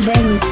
Baby.